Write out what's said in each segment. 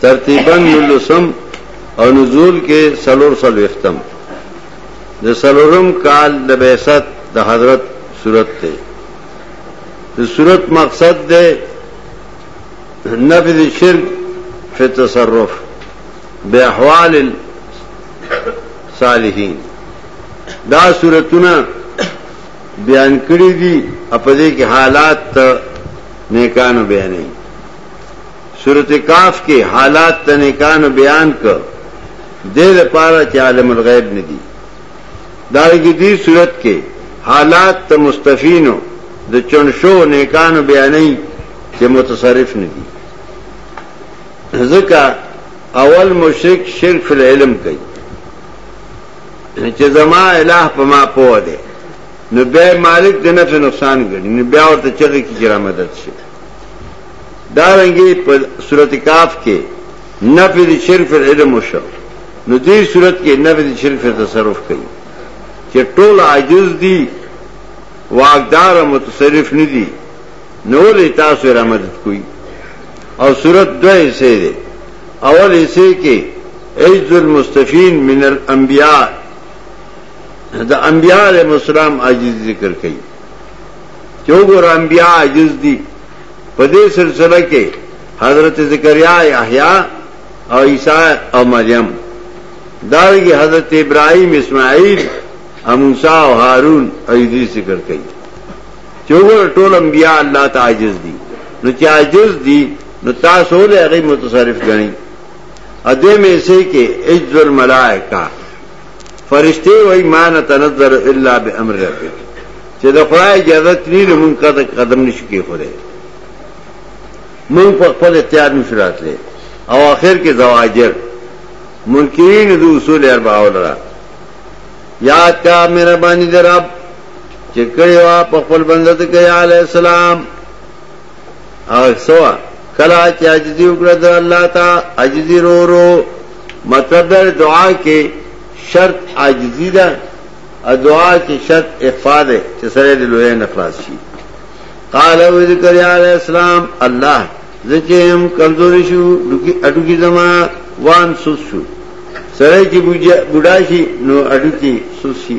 ترتیبا نلسم او نزول کې سلور سلوختم د سلورم کال د بعثت د حضرت صورت ته د صورت مقصد ده نفذ شرک فی تصرف باحوال الصالحین دا صورتونه بیان کړی دي په دې کې حالات نیکانو بیانې سورت کاف کې حالات د نیکانو بیان ک دې لپاره چې عالم الغیب ندي دا کې دې صورت کې حالات ته مستفینو د چنشو نیکانو بیانې چې متصرف ندي ځکه اول مشرک شرک فی العلم کوي چې زما الہ په ما پوه دی نو بیا مالک د نفع نقصان ګڼي نو بیا ورته چغې کې چې را مدد شي دارنګه په صورت کاف کې نفي د شرک فی العلم وشو نو دې صورت کې نفي د شرک فی تصرف کوي چې ټول عاجز دي واقدار متصرف نه دي نو له تاسو را مدد کوي او صورت دوه حصے دي اول حصے کې عز المستفین من الانبیاء دا انبیاء علیہ السلام عاجز ذکر کړي چې وګوره انبیا عاجز دي په دې سلسله کې حضرت زکریا یحیی او عیسی او مریم دارنګه حضرت ابراهیم اسماعیل او موسی او هارون او ادریس ذکر کړي چې وګوره ټول انبیا الله ته عاجز دي نو چې عاجز دي نو تاسو له هغه متصرف غني ادې مې سي کې اجذل ملائکه فرشتي وای ما نه تنظر الا بامر ربک چې د خدای اجازه تری له مونږ کده قدم نشو کې خوره مونږ په خپل اختیار نشو راتله او اخر کې زواجر منکرین د اصول اربع ولرا یاد کا مهرباني در رب چې کړي وا په خپل بنده ته کوي علي السلام سوا کلا چې عاجزي وکړه د الله ته عاجزي رو رو مطلب دا دعا کې شرط عاجزي ده او دعا کې شرط اخفاء ده چې سره د لوی نه خلاص شي قال او ذکر علی السلام الله زچم کمزوري شو دګي اډوګي زما وان سوس شو سره چې بوډا شي نو اډوګي سوس شي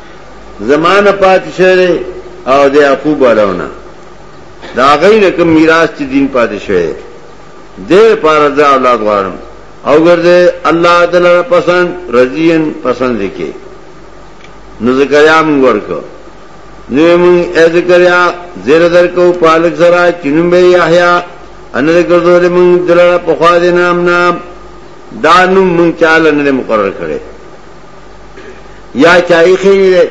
زمانه پاتې شوی دی او د یعقوب علاونه دا غي نه کوم میراث چې دین پاتې شوی دی دیر پار دا اولاد غواړم او ګرځه الله تعالی پسند رضین پسند لیکي نو زکریا موږ ورکو نو موږ اې زکریا زیر درکو پالک زرا چنم به یحیا ان ګرځو دې موږ دلاره په خوا دې نام نام دا نو موږ چاله نه مقرر کړي یا چای خېری دی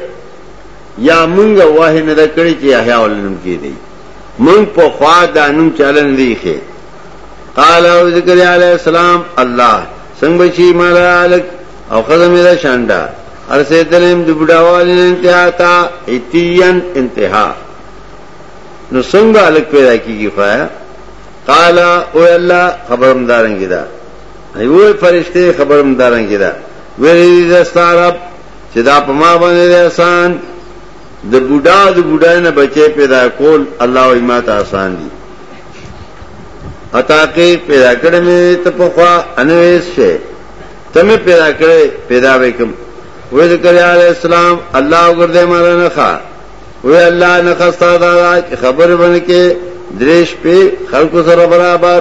یا مونږ واه نه دا کړی چې یحیی ولنم کې دی مونږ په خوا دا نوم چلن دی خې قال او ذکر علی السلام الله څنګه چې مالک او خزم دا شانډا ارسه دلم د بډاوال انتها تا اتین انتها نو څنګه الک پیدا کیږي فایا قال او الله خبرم دارنګی دا ایوه فرشته خبرم دارنګی ده ویلی ده ستا رب چې دا په ما باندې ده آسان د بوډا د بوډای نه بچی پیدا کول الله وی ما ته آسان دي اتا کې پیدا کړم ته په خوا انویس شه تمه پیدا کړې پیدا وکم وې ذکر علی السلام الله وګرځې مال نه ښا وې الله نه خستا دا خبر باندې کې دریش په خلکو سره برابر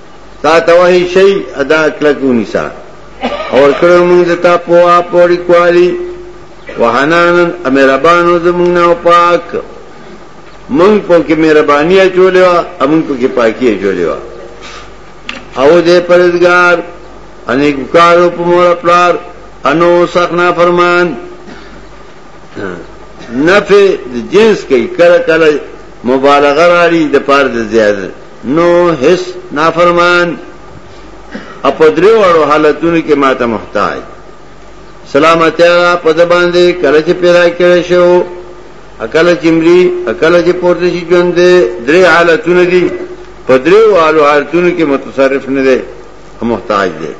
تا توهی شي ادا کلک ونیسا اور کړو موږ د تا په وا پوری کوالی وحنانن امربانو زمونږ او پاک موږ په کې مهرباني اچولې وا موږ په کې پاکي اچولې وا او دې پرزګار انیک کارو په مور پلار انو سخنا فرمان نفع جنس کوي کله کله مبالغه راړي د پاره د زیادت نو هیڅ نافرمان اپدری وړو حالتونو کې ماته محتاج سلامتی را پد باندې کله چې پیدا کړی شو اکل چې مری اکل چې پورته شي ژوند درې حالتونه دي په درې والو حالتونو کې متصرف نه دی محتاج دی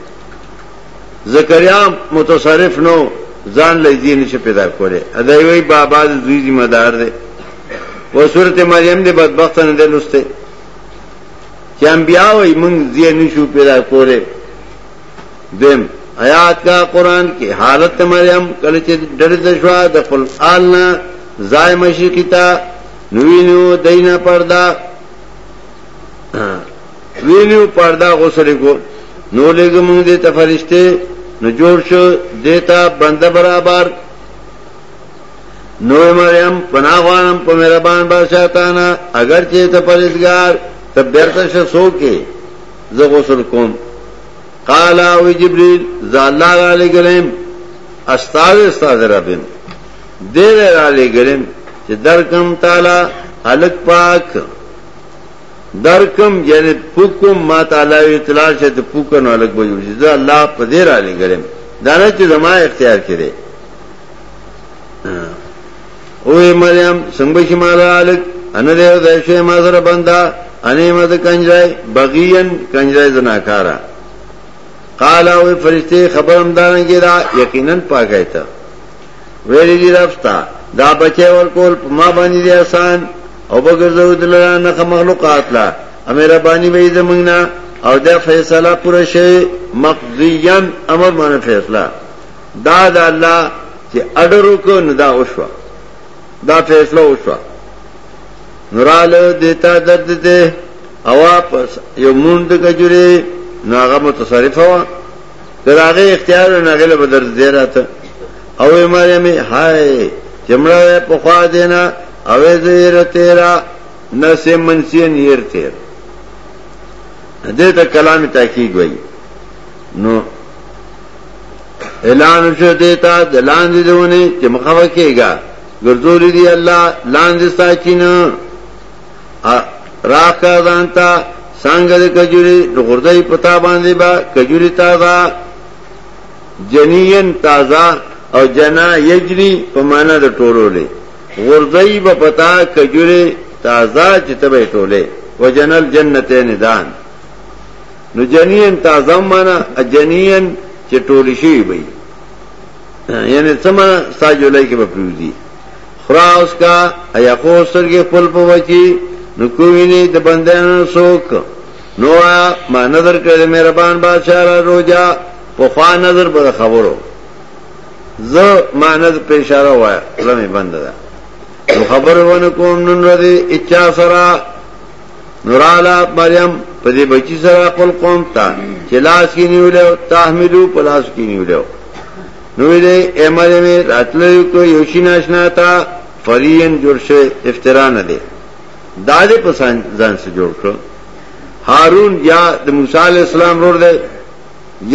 زکریا متصرف نو ځان لې دین چې پیدا کړي ادای وی بابا د دوی ذمہ دار دی و صورت مریم دې بدبخت نه ده لسته چې انبیا وي مونږ دې نشو پیدا کوله دیم آیات کا قران کې حالت مریم کله چې ډېر د شوا د خپل آلنا زای مشرقی تا نوینو دینا پردا وینو پردا غسل کو نو لګم دې تفرشته نو جوړ شو دیتا بنده برابر نو اے مریم پناه غواړم په مهربان بادشاہ تانا اگر چې ته پرېزګار ته بیرته شه سوکې زه غسل کوم قال او جبريل زالله علی ګلم استاد استاد ربم دیر علی ګلم چې درکم تعالی الک پاک درکم یعنی پوکم ما تعالی اطلاع شه ته پوکنو الک بجو چې الله په دیر علی ګلم دا نه چې زما اختیار کړي اوې مریم څنګه چې ما لالک ان دې د شی ما سره بندا انې مد کنجای بغیان کنجای زناکارا قال او فرشته خبرم دان کې دا یقینا پاکه تا ویلې دې رفتا دا بچي ور کول ما باندې دې آسان او بغرزو دلته نه مخلوقات لا امیر باندې وې زمنګنا او دا فیصله پر شی مقضیان امر باندې فیصله دا د الله چې اډر وکړ نو دا وشوه دا فیصله وشوه نوراله دیتا درد ته او واپس یو موند کجوري ناغه متصرف و دراغه اختیار ناغه له بدر زیراته او مریم هاي چمړه په خوا دینا او زیر تیرا نسه منسین ير تیر دې ته کلام تحقیق وایي نو اعلان شو دیتا د لاندې دونه چې مخاوه کېږي ګرځولې دی الله لاندې ساچین راکا ځانتا څنګه د کجوري د غردای پتا باندې با کجوري تازه جنین تازه او جنا یجری په معنا د ټولولې غردای په پتا کجوري تازه چې تبه ټولې وجنل جنتین دان نو جنین تازه معنا جنین چې ټولی شي وي یعنی څمنه ساجولای کې بپریوزی خرا اوس کا ایا خو سرګې خپل په وچی نو کوینه د بندانو سوک نو ما نظر کړل مهربان بادشاہ را روجا په خوا نظر به خبرو زه ما نظر په اشاره وای لمه بند ده نو خبر ونه کوم نن ورځ اچا سره نورالا مریم په دې بچی سره خپل قوم ته چې لاس کې نیولیو تحملو په لاس کې نیولیو نو دې امره می راتلو کو یو شي ناشنا تا فرین جوړ شو افترا نه دی دا دې په ځان سره جوړ کړ هارون یا د موسی علی السلام ور دی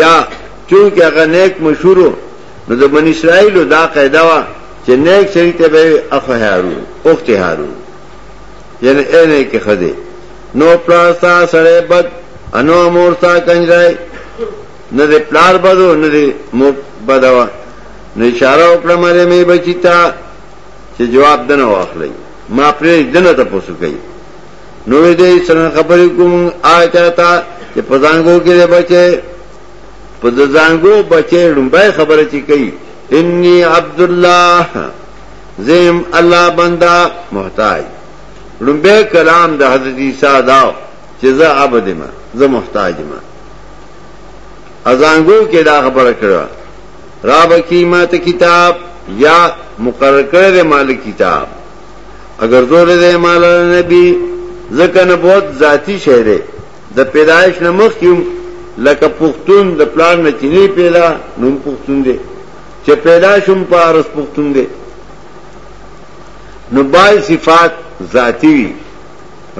یا چونکه هغه نیک مشهور نو د بنی اسرائیل دا قاعده وا چې نیک شریته به اف هارون اخت هارون یعنی اے نیکی خدی نو پلاستا سڑے بد انو مورتا کنجرائی نه د پلار بدو نه د مور بدوا نو اشاره وکړه مریم یې بچی تا چې جواب دنه واخلې ما پرې دنه ته پوسو کوي نو دې سره خبرې کوم آ چاته چې پزانګو کې بچي په ځانګو بچي لومبای خبره چې کوي انی عبد الله زیم الله بندا محتاج لومبه کلام د حضرت عیسی دا چې زه عبد ما زه محتاج ما ازانګو کې دا خبره کړه را به قیمت کتاب یا مقرر کړی دی مال کتاب اگر زور دی مال نبی ځکه نه بہت ذاتی شی دی د پیدایش نه مخکې لکه پښتون د پلان نه چینی پیدا نوم پښتون دی چې پیدا شوم پارس پښتون دی نو بای صفات ذاتی وی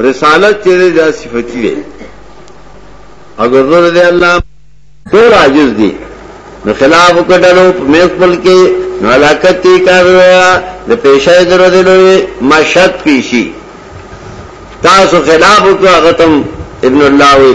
رسالت چیرې دا صفتی دی اگر زور دی الله ټول عاجز دی نو خلاف وکړلو په میز خپل کې نو علاقت تی کار د پیشې درو دی لوی مشد پیشي تاسو خلاف وکړه غتم ابن الله وی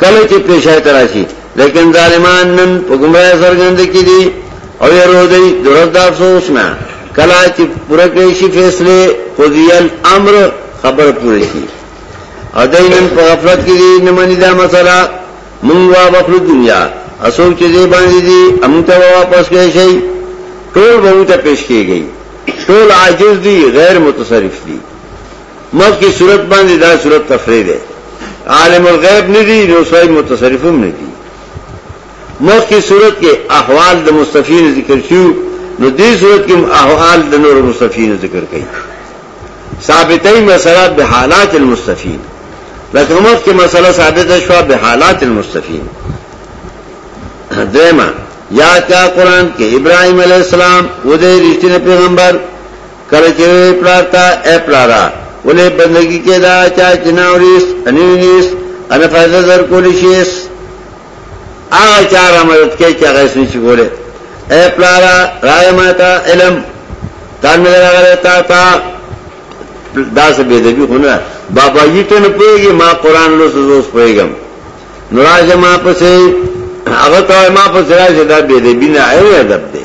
کله چې پیشای تراشي لیکن ظالمان نن په گمراه سرګند کې دي او یې رو دی درد افسوس نه کله چې پوره کړی شي فیصله قضیه الامر خبر پوره شي او دینن په غفلت کې دي نه مني دا مسله مونږ وا بخلو دنیا اسو چې دې باندې دي هم ته واپس کې شي ټول به ته پیش کیږي ټول عاجز دي غیر متصرف دي مخکې صورت باندې دا صورت تفریح ده عالم الغیب ندی نو سوی متصرفم ندی مخکې صورت کې احوال د مستفین ذکر شو نو دې صورت کې احوال د نور مستفین ذکر کړي ثابتای مسله به حالات المستفین لکه مخ کې مسله ثابته شو به حالات المستفین دیمه یا کیا قرآن کې ابراهیم علی السلام و دې رښتینه پیغمبر کله چې وی پلار ته اے پلارا ولې بندگی کې دا چا جناوریس انینیس ان فائدہ در کولی شیس هغه چا را مدد کې چې هغه سني شي ګوره اے پلارا راي ماتا علم تان مې راغله تا تا دا څه به دې خونه بابا یې ته نه پويږي ما قران له سوز پويګم نوراج ما پسې هغه ته ما پسې راځي دا به دې بنا اې ادب دې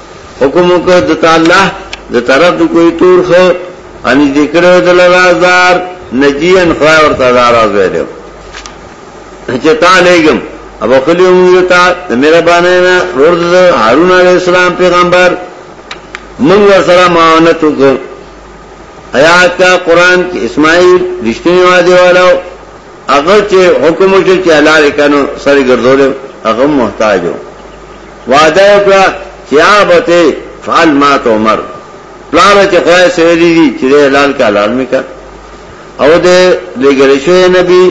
حکم وکړ د تعالی د طرف د کوی تور خو ان دې کړو د لازار نجین خدای ورته دار راز ویلو چې تا لګم ابو خلی موږ ته د مهربانه نه ورور د هارون علی السلام پیغمبر موږ سره معاونت وکړ آیات کا قران کې اسماعیل رښتینی وادي والو هغه چې حکم وکړ چې الله لکنو سره ګرځول هغه محتاجو وعده یې وکړه چې یا ابتې فعل ما تؤمر پلاره چې خدای سره ویلي دي چې دی حلال که حلال مې کړه او دی لېږل شوی نبي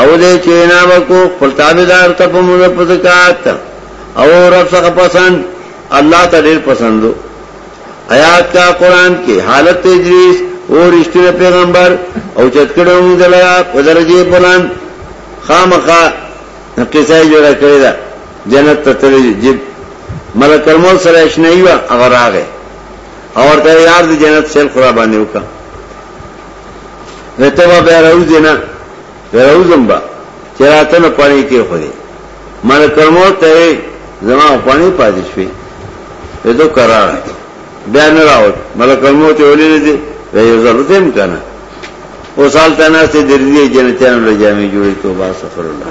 او دی چې وینا وکړو خپل تابعدار ته په موږ په زکات او رب څخه پسند الله ته ډېر پسندو آیات کا قرآن کې حالت تدریس او رښتینه پیغمبر او چتکړو موږ دلته په درجه بلند خامخا قصه جوړه کړې ده جنت ته تللی دی جیب ملک الموت سره اشنایی و هغه راغی او ورته یار د جنت سیل خورا باندې وکړه وته به بیا راوځي نه راوځم با چې راته نه پانی کې خو دی ملک الموت ته زما پانی پاتې شوی دو قرار بیا نه راوت ملک الموت ولې نه دی یو ځل دې امکانه او سال تناسته درځي جنتیانو لجامي جوړي توبه استغفر الله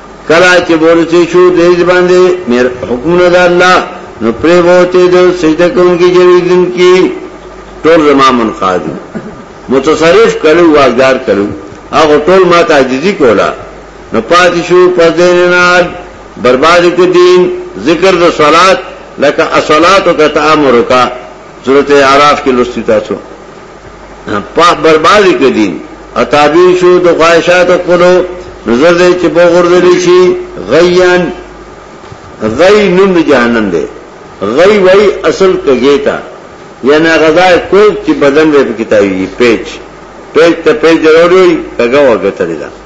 کلا چې بولته شو دې باندې مېر حکمونه د الله نو پرې وته د سجده کوونکی جوړیدون کی ټول زما منقادو متصرف کړو واغدار کړو هغه ټول ما ته عجزي کولا نو پاتې شو پس دې نه برباد کو دین ذکر د صلات لکه اصلات او تعامل کا سورته اعراف کې لستی تاسو پاک بربادی کدی اتابی شو د خواهشات خپلو نظر دې چې په غردلی شي غیان غی نوم د جهنم دی غی وای اصل کګی تا یعنی غذا کوک چې بدن به کتابي پیچ پیچ ته پیچ ضروري کګه وګتلی دا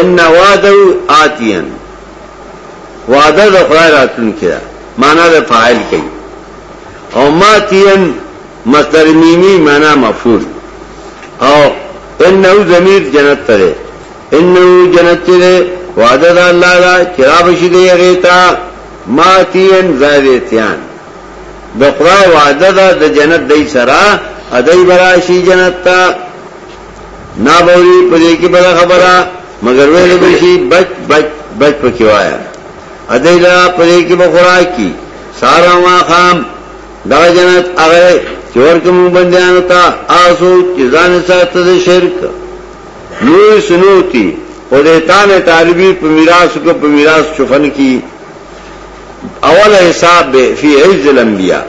ان وعده آتین وعده د خدای راتلون کړه معنا د فاعل کوي او ماتین مصدر میمی معنا مفعول او انه ضمیر جنت تره انه جنت تره وعده د الله دا چراب شي دی غیتا ماتین زایتیان د خدای وعده ده د جنت دای سره ادای براشي جنت ته نا بوری پدې کې بل خبره مگر ویل به شي بچ بچ بچ پکې وایا ادیلا پدې کې به خوراکي سارا ما خام دا جنت هغه چور کوم بندیان تا آسو چې ځان ساتي د شرک نور سنوتی او د تان طالبي په میراث کو په میراث چفن کی اول حساب به فی عز الانبیاء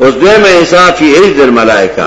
اوس دیمه حساب فی عز الملائکه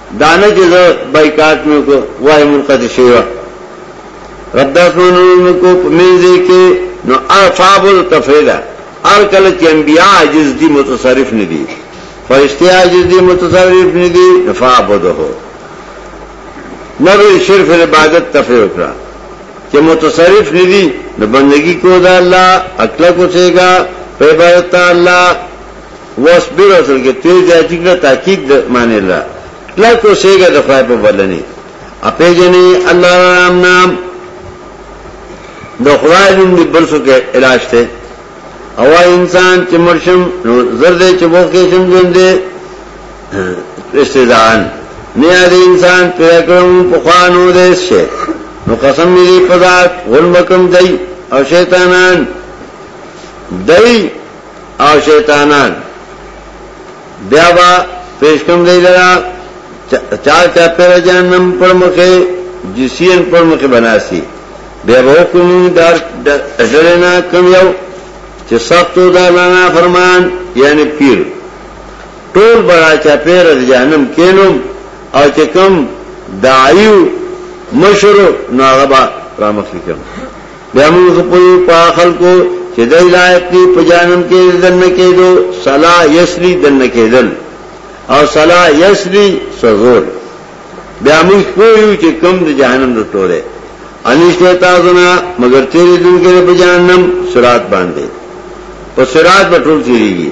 دانه چې زه بایکاټ مې کو وای منقطع شوی رب داسمانو مې کو منځه کې نو افاب التفریدا هر کله چې انبیا عاجز دي متصرف نه دي فرشتي عاجز دي متصرف نه دي فعبده نبی شرف عبادت تفریح کړه چې متصرف نه دي نو بندگی کو دا الله اکل کو سیګا په عبادت الله واصبر اصل کې تیر زیاتی کړه تاکید د معنی لرا کله کو سیګه د خدای په بلنې اپې جنې الله رام نام د خدای نوم دې بل څه کې علاج ته او انسان چې مرشم نو زرد چې وو کې شم ژوند دې استدان نه دې انسان پیدا کړم په خوانو دې شه نو قسم دې په ذات غلمکم دی او شیطانان دای او شیطانان بیا با پیش کم دی لرا چا چا پیر جانم پر مخه جسین پر مخه بناسی بیا به کوم دار ډرنا کم یو چې سختو دا نه فرمان یعنی پیر ټول بڑا چا پیر جانم کینم او چې کم دایو مشرو ناغبا رامخ لیکم بیا موږ ښه پوهېږو په هغه خلکو چې دی لایق دي په جهنم کې د دننه کېدو، صلا یصلي دننه کېدل او صلا یصلي سزول. بیا موږ پوه یو چې کوم د جهنم د ټولی او نشته تاسو نه مګر تېرېدونکي دی په جهنم صراط باندې، په صراط به ټول تېرېږي.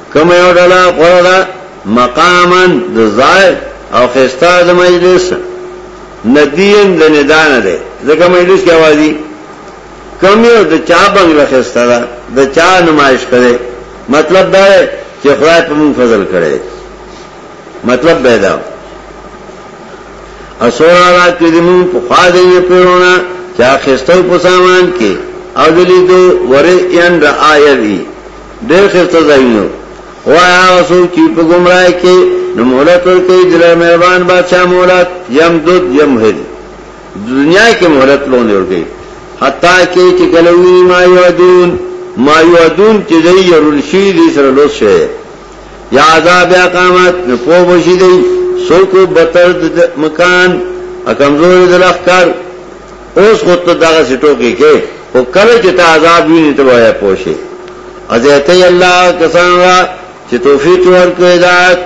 کومه یو ډله غوره ده مقاما د ځای او خستا د مجلس ندین د ندا نه ده ځکه مجلس کې اوازي کم یو د چا بنگله خستا ده د چا نمایش کړي مطلب دا دی چې خدای په موږ فضل کړي مطلب به دا اسورا را کې د موږ په خوا دی پیرونه چا خستو په سامان کې او دلی دو وری ان رآیوی ډېر خسته ځایونه او هغه څوک چې په گمراهۍ کې نو مهلت ورکوي د مهربان بادشاہ مهلت یم دود یم هد دنیا کې مهلت لونه ورکوي حتی کې چې کلوی ما یعدون ما یعدون چې دی يرون شي دې سره لوس شي یا عذاب یا قامت نو په وشي دی سو کو بتر مکان اکمزور دلخ کر اوس خود ته دغه سټو کې کې او کله چې ته عذاب ویني ته وای پوښي اذیته الله کسان را چې توفیق ورکړي هدایت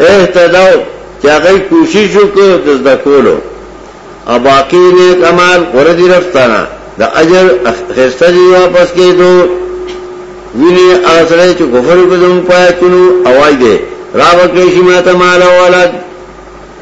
اهتداو چې هغه کوشش وکړي د زده کولو او باقی نیک عمل وردی رفتانه د اجر خسته دی واپس کېدو ویني اثرې چې کفر په دوم پاتونو اوای دی را وکړي شي ماته مال او اولاد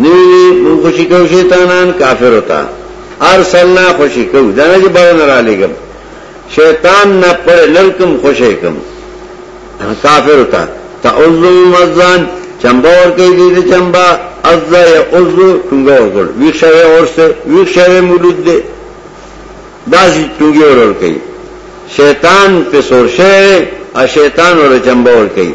نویلی من خوشی کو شیطانان کافرو تا ارسلنا خوشی کو دانا جی بارو نرالی گم شیطان نا پر لرکم خوشی کم کافرو تا تا عزو مزان چمبا ورکی دیده چمبا عزا یا عزو کنگا ورکل ویخ شوی عرص ویخ شوی مولود دی داسی کنگی ورکی شیطان پی سور شوی ا شیطان ورکمبا ورکی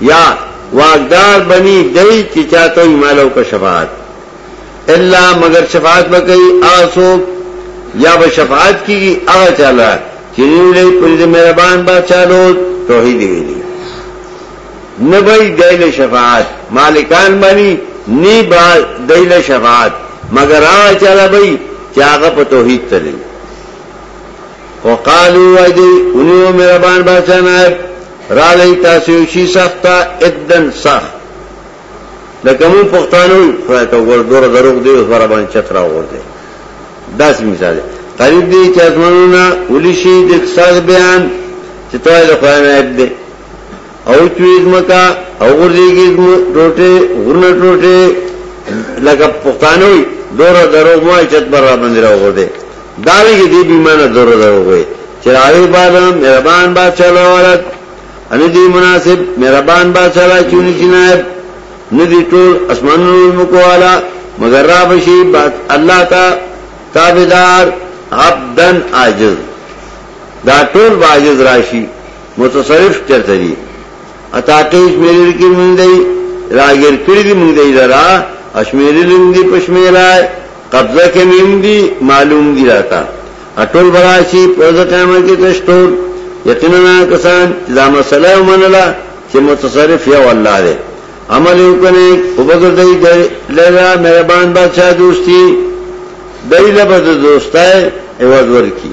یا واقدار بنی دی چې چاته ایمال او شفاعت الا مگر شفاعت وکي آسو یا به شفاعت کیږي هغه چاله چې لري پر دې مهربان بادشاہ لو توحید ویلي نه به دایله شفاعت مالکان بنی نی با دایله شفاعت مگر هغه چاله به چې هغه په توحید تللی وقالو وای دی انیو مهربان بادشاہ نائب را لئی تاسو یو شی سخته ادن سخت لکه مون پښتانه وي خدای ته وګور دوره دروغ دی اوس برا باندې چت را وګور دی داس مثال قریب دی چې ازمنونه ولي شي د اقتصاد بیان چې توای د خدای نائب دی او چوي زمکا او ورځيږي زم ټوټه غرنه ټوټه لکه پښتانه وي دوره درو ما چت بر را باندې راوغور دي دا لګي دي بیمانه دوره درو وي چې راوي بعد مهربان بادشاہ لورت ان دي مناسب مهربان بادشاہ لا چوني جناب ندي ټول اسمانونو مکوالا مگر را بشي بعد الله تا تابعدار عبدن عاجز دا ټول عاجز راشي متصرف چرته دي اتا کیس میرل کې مونږ دی راګر کړی دی مونږ دی لرا اشمیرل دی پښمیرای قبضه کې میم دی معلوم دی راتا اټول براشي پرځ قیامت کې تشتور یقینا کسان دا مسله ومنله چې متصرف یو الله دی عمل وکنه او بغردای دی لرا مهربان بادشاہ دوستی دایله بد دوستای ایواز ورکی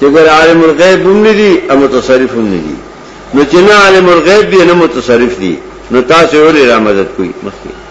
چې ګر عالم الغیب هم نه دي او متصرف هم نه دي نو چې نه عالم الغیب دي نه متصرف دي نو تاسو ولې را مدد کوي مخکې